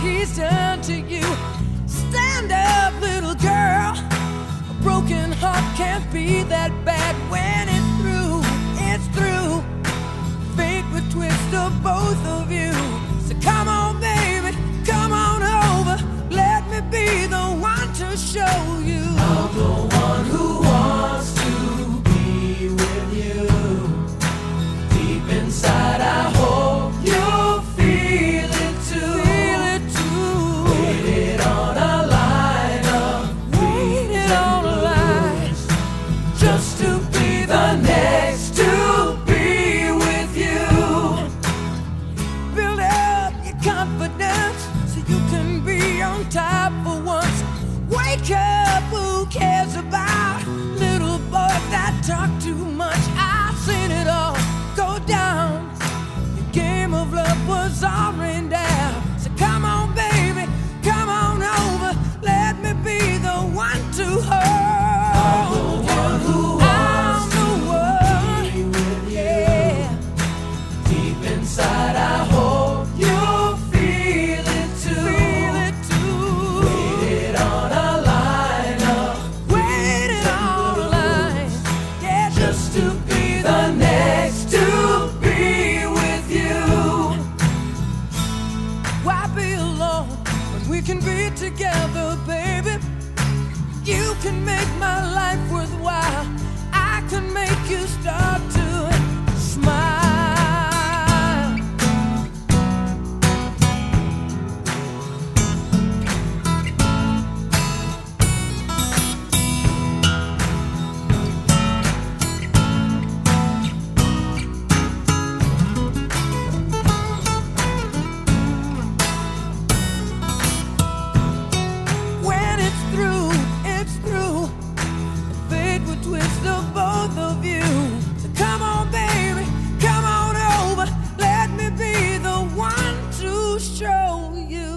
he's done to you. Stand up, little girl. A broken heart can't be that bad. type for once. Wake up, who cares about little boys that talk too much? I've seen it all go down. The game of love was all ran down. So come on, baby, come on over. Let me be the one to hold. I'm the one who. I'm the one. Yeah. Deep inside. We can be together, baby. You can make my life worthwhile. know you.